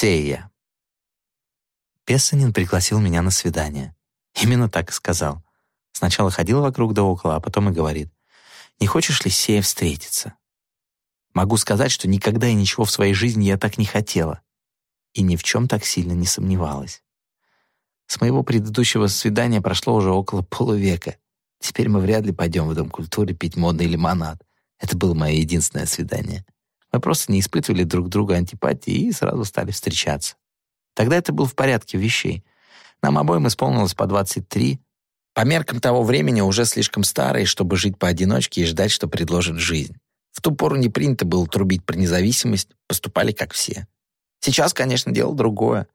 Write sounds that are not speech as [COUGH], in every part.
Сея. Песанин пригласил меня на свидание. Именно так и сказал. Сначала ходил вокруг да около, а потом и говорит, «Не хочешь ли, Сея, встретиться?» Могу сказать, что никогда и ничего в своей жизни я так не хотела и ни в чем так сильно не сомневалась. С моего предыдущего свидания прошло уже около полувека. Теперь мы вряд ли пойдем в Дом культуры пить модный лимонад. Это было мое единственное свидание. Мы просто не испытывали друг друга антипатии и сразу стали встречаться. Тогда это был в порядке вещей. Нам обоим исполнилось по 23. По меркам того времени уже слишком старые, чтобы жить поодиночке и ждать, что предложит жизнь. В ту пору не принято было трубить про независимость, поступали как все. Сейчас, конечно, дело другое.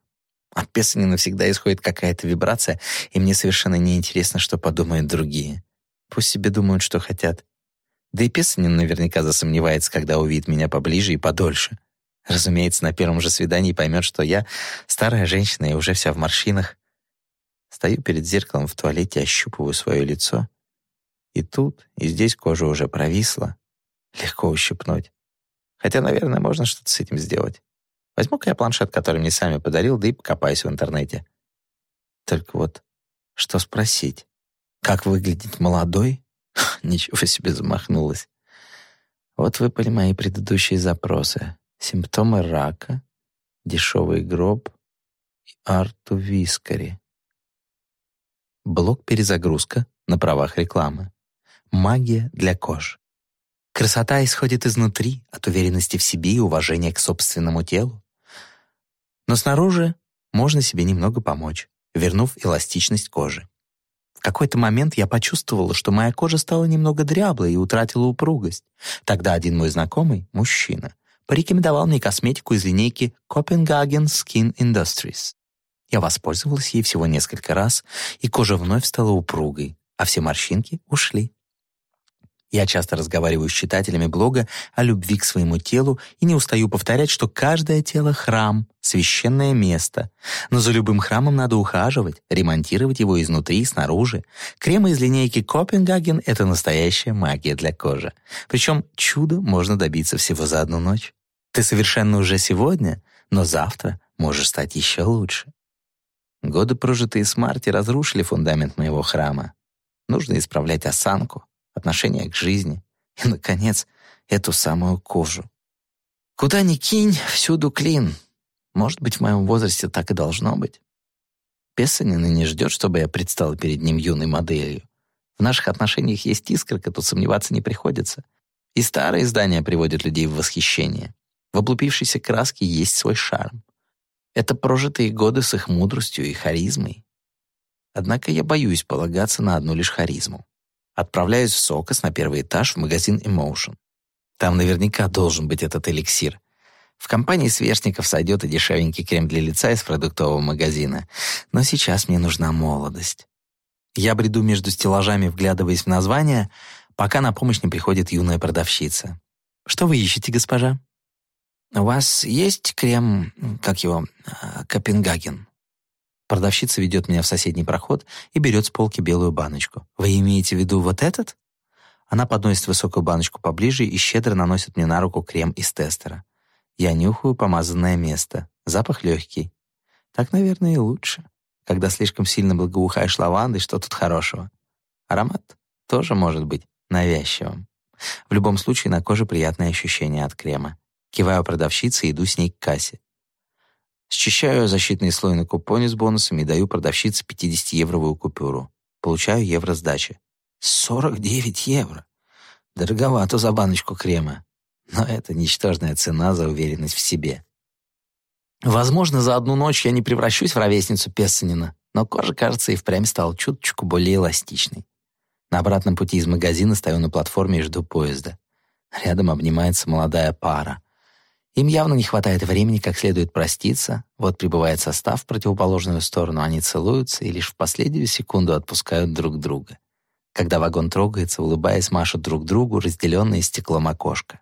От песни навсегда исходит какая-то вибрация, и мне совершенно неинтересно, что подумают другие. Пусть себе думают, что хотят. Да и Песанин наверняка засомневается, когда увидит меня поближе и подольше. Разумеется, на первом же свидании поймет, что я старая женщина и уже вся в морщинах. Стою перед зеркалом в туалете, ощупываю свое лицо. И тут, и здесь кожа уже провисла. Легко ущипнуть. Хотя, наверное, можно что-то с этим сделать. Возьму-ка я планшет, который мне сами подарил, да и покопаюсь в интернете. Только вот что спросить? Как выглядеть молодой? [LAUGHS] Ничего себе замахнулась. Вот выпали мои предыдущие запросы. Симптомы рака, дешевый гроб и арту вискари. Блок перезагрузка на правах рекламы. Магия для кож. Красота исходит изнутри, от уверенности в себе и уважения к собственному телу. Но снаружи можно себе немного помочь, вернув эластичность кожи. Какой-то момент я почувствовала, что моя кожа стала немного дряблой и утратила упругость. Тогда один мой знакомый, мужчина, порекомендовал мне косметику из линейки Copenhagen Skin Industries. Я воспользовалась ей всего несколько раз, и кожа вновь стала упругой, а все морщинки ушли. Я часто разговариваю с читателями блога о любви к своему телу и не устаю повторять, что каждое тело — храм, священное место. Но за любым храмом надо ухаживать, ремонтировать его изнутри и снаружи. Кремы из линейки Копенгаген — это настоящая магия для кожи. Причем чудо можно добиться всего за одну ночь. Ты совершенно уже сегодня, но завтра можешь стать еще лучше. Годы, прожитые с Марти, разрушили фундамент моего храма. Нужно исправлять осанку, отношение к жизни и, наконец, эту самую кожу. Куда ни кинь, всюду клин. Может быть, в моем возрасте так и должно быть. Песанин и не ждет, чтобы я предстала перед ним юной моделью. В наших отношениях есть искорка, тут сомневаться не приходится. И старые издания приводят людей в восхищение. В облупившейся краске есть свой шарм. Это прожитые годы с их мудростью и харизмой. Однако я боюсь полагаться на одну лишь харизму. Отправляюсь в Сокос на первый этаж в магазин Emotion. Там наверняка должен быть этот эликсир. В компании сверстников сойдет и дешевенький крем для лица из продуктового магазина. Но сейчас мне нужна молодость. Я бреду между стеллажами, вглядываясь в название, пока на помощь не приходит юная продавщица. «Что вы ищете, госпожа?» «У вас есть крем, как его, э, Копенгаген?» Продавщица ведет меня в соседний проход и берет с полки белую баночку. «Вы имеете в виду вот этот?» Она подносит высокую баночку поближе и щедро наносит мне на руку крем из тестера. Я нюхаю помазанное место. Запах легкий. Так, наверное, и лучше. Когда слишком сильно благоухаешь лавандой, что тут хорошего? Аромат тоже может быть навязчивым. В любом случае, на коже приятное ощущение от крема. Киваю продавщице и иду с ней к кассе. Счищаю защитный слой на купоне с бонусами и даю продавщице 50-евровую купюру. Получаю евро сдачи. 49 евро. Дороговато за баночку крема. Но это ничтожная цена за уверенность в себе. Возможно, за одну ночь я не превращусь в ровесницу Пессанина, но кожа, кажется, и впрямь стала чуточку более эластичной. На обратном пути из магазина стою на платформе и жду поезда. Рядом обнимается молодая пара. Им явно не хватает времени как следует проститься, вот прибывает состав в противоположную сторону, они целуются и лишь в последнюю секунду отпускают друг друга. Когда вагон трогается, улыбаясь, машут друг другу, разделенные стеклом окошко.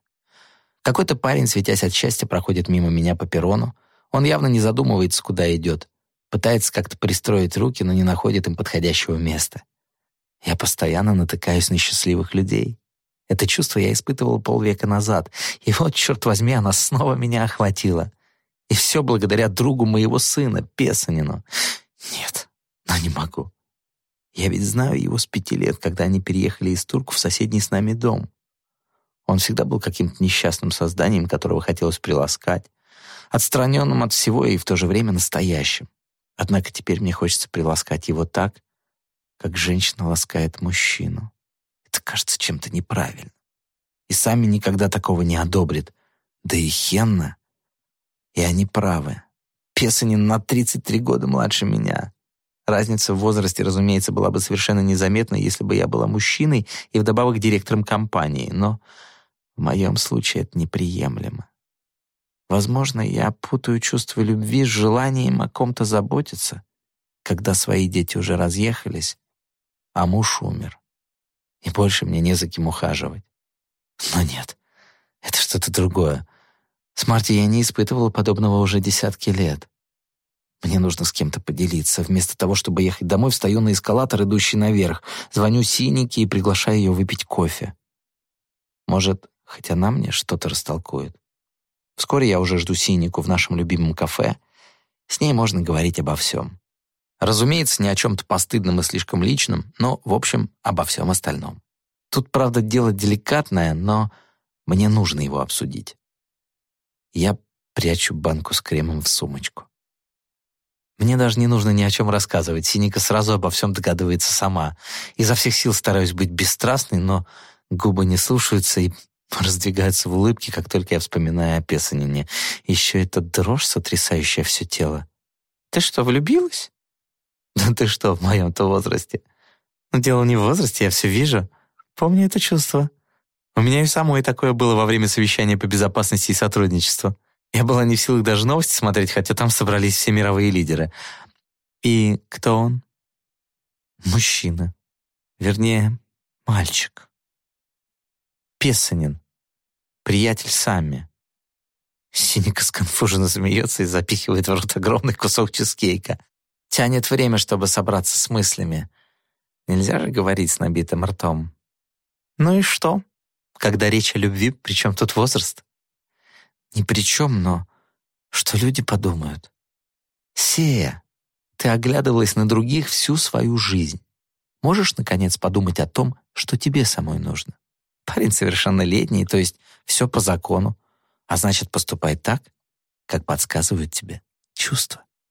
Какой-то парень, светясь от счастья, проходит мимо меня по перрону. Он явно не задумывается, куда идет. Пытается как-то пристроить руки, но не находит им подходящего места. Я постоянно натыкаюсь на счастливых людей. Это чувство я испытывал полвека назад, и вот, черт возьми, она снова меня охватила. И все благодаря другу моего сына, Песанину. Нет, но не могу. Я ведь знаю его с пяти лет, когда они переехали из Турку в соседний с нами дом. Он всегда был каким-то несчастным созданием, которого хотелось приласкать, отстраненным от всего и в то же время настоящим. Однако теперь мне хочется приласкать его так, как женщина ласкает мужчину. Это кажется чем-то неправильным. И сами никогда такого не одобрят. Да и Хенна. И они правы. Песанин на 33 года младше меня. Разница в возрасте, разумеется, была бы совершенно незаметна, если бы я была мужчиной и вдобавок директором компании, но в моем случае это неприемлемо. Возможно, я путаю чувство любви с желанием о ком-то заботиться, когда свои дети уже разъехались, а муж умер. И больше мне не за кем ухаживать. Но нет, это что-то другое. С Марти я не испытывала подобного уже десятки лет. Мне нужно с кем-то поделиться. Вместо того, чтобы ехать домой, встаю на эскалатор, идущий наверх. Звоню Синике и приглашаю ее выпить кофе. Может, хоть она мне что-то растолкует. Вскоре я уже жду Синику в нашем любимом кафе. С ней можно говорить обо всем. Разумеется, не о чем-то постыдном и слишком личном, но, в общем, обо всем остальном. Тут, правда, дело деликатное, но мне нужно его обсудить. Я прячу банку с кремом в сумочку. Мне даже не нужно ни о чем рассказывать. Синика сразу обо всем догадывается сама. Изо всех сил стараюсь быть бесстрастной, но губы не слушаются и [LAUGHS] раздвигаются в улыбке, как только я вспоминаю о Песанине. Еще эта дрожь, сотрясающая все тело. «Ты что, влюбилась?» «Да [LAUGHS] ты что, в моем-то возрасте?» «Ну, дело не в возрасте, я все вижу. Помню это чувство. У меня и самой такое было во время совещания по безопасности и сотрудничеству. Я была не в силах даже новости смотреть, хотя там собрались все мировые лидеры. И кто он? Мужчина. Вернее, мальчик. Песанин. Приятель Сами. Синика сконфуженно смеется и запихивает в рот огромный кусок чизкейка. Тянет время, чтобы собраться с мыслями. Нельзя же говорить с набитым ртом. Ну и что? Когда речь о любви, при чем тут возраст? Ни при чем, но что люди подумают? Сея, ты оглядывалась на других всю свою жизнь. Можешь, наконец, подумать о том, что тебе самой нужно? Парень совершеннолетний, то есть все по закону, а значит, поступай так, как подсказывают тебе чувства.